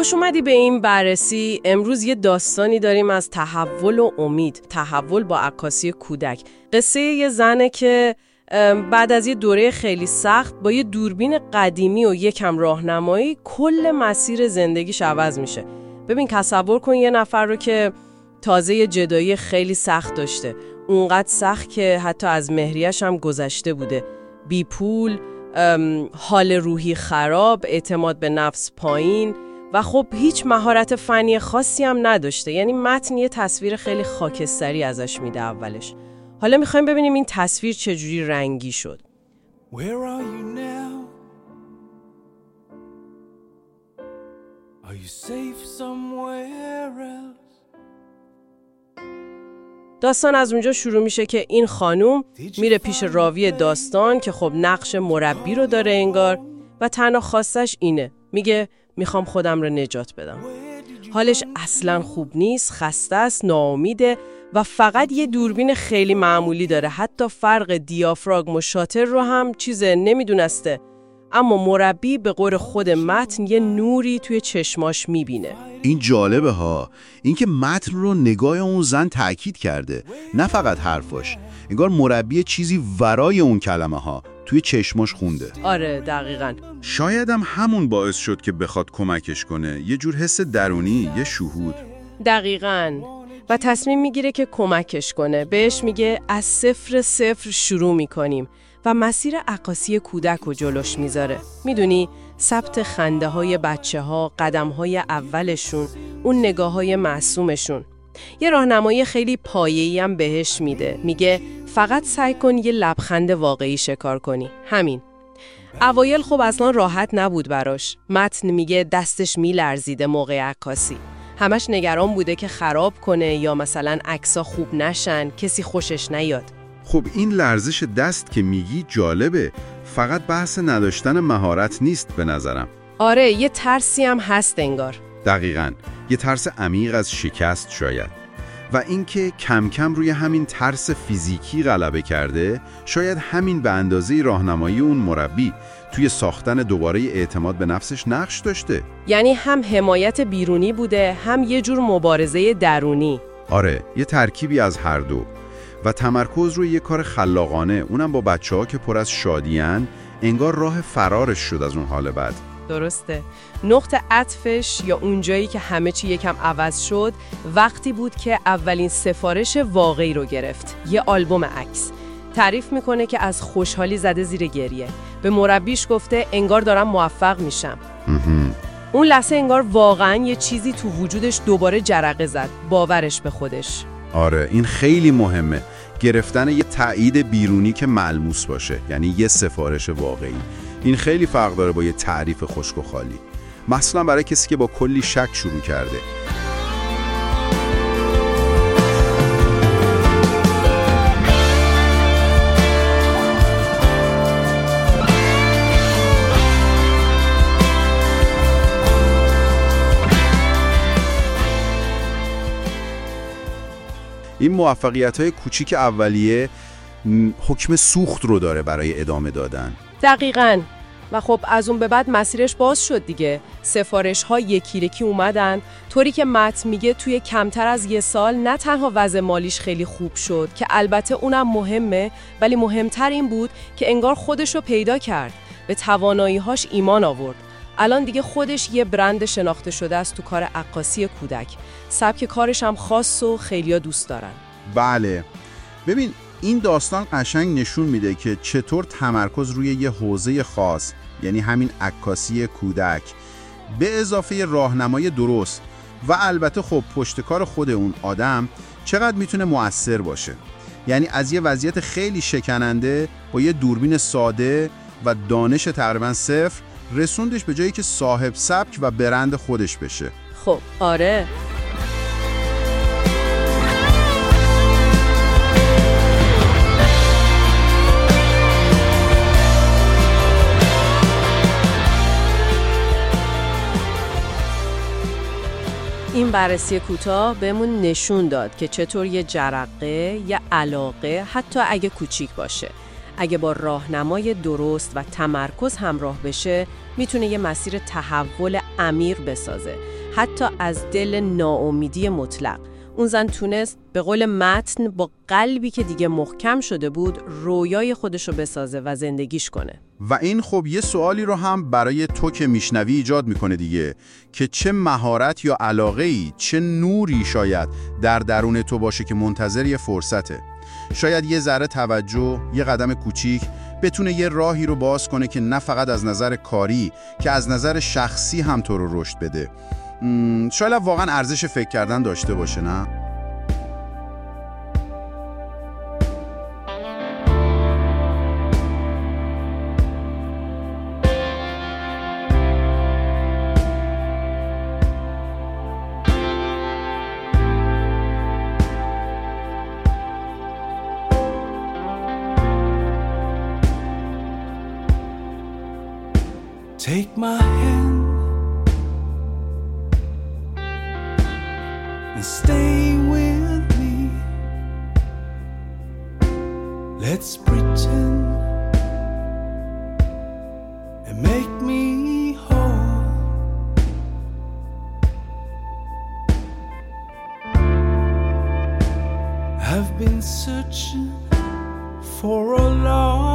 خوش اومدی به این بررسی. امروز یه داستانی داریم از تحول و امید تحول با عکاسی کودک. قصه یه زنه که بعد از یه دوره خیلی سخت با یه دوربین قدیمی و یکم راهنمایی کل مسیر زندگیش عوض میشه. ببین تصور کن یه نفر رو که تازه جدایی خیلی سخت داشته. اونقدر سخت که حتی از مهریش هم گذشته بوده. بی پول حال روحی خراب اعتماد به نفس پایین. و خب هیچ مهارت فنی خاصی هم نداشته. یعنی متن یه تصویر خیلی خاکستری ازش میده اولش. حالا می‌خوایم ببینیم این تصویر چجوری رنگی شد. Where are you now? Are you safe somewhere else? داستان از اونجا شروع میشه که این خانوم میره پیش راوی داستان که خب نقش مربی رو داره انگار و تنها خواستش اینه. میگه می‌خوام خودم رو نجات بدم. حالش اصلا خوب نیست خسته است ناامیده و فقط یه دوربین خیلی معمولی داره. حتی فرق دیافراگم و شاتر رو هم چیز نمی‌دونسته. اما مربی به قول خود متن یه نوری توی چشماش می‌بینه. این جالبه ها. اینکه متن رو نگاه اون زن تاکید کرده. نه فقط حرفاش. انگار مربی چیزی ورای اون کلمه ها توی چشماش خونده. آره دقیقا. شایدم همون باعث شد که بخواد کمکش کنه. یه جور حس درونی یه شهود. دقیقا. و تصمیم می‌گیره که کمکش کنه. بهش میگه از صفر صفر شروع می‌کنیم و مسیر عکاسی کودک رو جلوش می‌ذاره. می‌دونی ثبت خنده های بچه ها قدم های اولشون اون نگاه های معصومشون. یه راهنمایی خیلی پایه‌ای هم بهش میده. میگه فقط سعی کن یه لبخند واقعی شکار کنی. همین. اوایل خب اصلا راحت نبود براش. متن میگه دستش میلرزیده موقع عکاسی. همش نگران بوده که خراب کنه یا مثلا عکسا خوب نشن کسی خوشش نیاد. خب این لرزش دست که میگی جالبه. فقط بحث نداشتن مهارت نیست به نظرم. آره یه ترسی هم هست انگار. دقیقا. یه ترس عمیق از شکست شاید. و اینکه کم کم روی همین ترس فیزیکی غلبه کرده شاید همین به اندازه راهنمایی اون مربی توی ساختن دوباره اعتماد به نفسش نقش داشته. یعنی هم حمایت بیرونی بوده هم یه جور مبارزه درونی. آره یه ترکیبی از هر دو. و تمرکز روی یه کار خلاقانه اونم با بچه ها که پر از شادیان انگار راه فرارش شد از اون حال بد. درسته. نقطه عطفش یا اونجایی که همه چی یکم عوض شد وقتی بود که اولین سفارش واقعی رو گرفت یه آلبوم عکس. تعریف می‌کنه که از خوشحالی زده زیر گریه. به مربیش گفته انگار دارم موفق میشم. اون لحظه انگار واقعا یه چیزی تو وجودش دوباره جرقه زد. باورش به خودش. آره این خیلی مهمه. گرفتن یه تایید بیرونی که ملموس باشه یعنی یه سفارش واقعی. این خیلی فرق داره با یه تعریف خشک و خالی. مثلا برای کسی که با کلی شک شروع کرده. این موفقیت های کوچیک اولیه حکم سوخت رو داره برای ادامه دادن. دقیقا. و خب از اون به بعد مسیرش باز شد دیگه. سفارش ها یکی اومدن. طوری که مت میگه توی کمتر از یه سال نه تنها وضع مالیش خیلی خوب شد که البته اونم مهمه ولی مهمتر این بود که انگار خودش رو پیدا کرد. به تواناییهاش ایمان آورد. الان دیگه خودش یه برند شناخته شده است تو کار عکاسی کودک. سبک کارش هم خاص و خیلیا دوست دارن. بله. ببین این داستان قشنگ نشون میده که چطور تمرکز روی یه حوزه خاص یعنی همین عکاسی کودک به اضافه راهنمای درست و البته خب پشتکار خود اون آدم چقدر می‌تونه مؤثر باشه. یعنی از یه وضعیت خیلی شکننده با یه دوربین ساده و دانش تقریبا صفر رسوندش به جایی که صاحب سبک و برند خودش بشه. خب آره. بررسی کوتاه بهمون نشون داد که چطور یه جرقه یا علاقه حتی اگه کوچیک باشه. اگه با راهنمای درست و تمرکز همراه بشه می‌تونه یه مسیر تحول امیر بسازه. حتی از دل ناامیدی مطلق. اون زن تونست به قول متن با قلبی که دیگه محکم شده بود رویای خودشو بسازه و زندگیش کنه. و این خب یه سوالی رو هم برای تو که میشنوی ایجاد می‌کنه دیگه که چه مهارت یا علاقه ای چه نوری شاید در درون تو باشه که منتظر یه فرصته. شاید یه ذره توجه یه قدم کوچیک بتونه یه راهی رو باز کنه که نه فقط از نظر کاری که از نظر شخصی هم تو رو رشد بده. شاید واقعا ارزش فکر کردن داشته باشه نه؟ Take my hand and stay with me. Let's pretend and make me whole. I've been searching for a long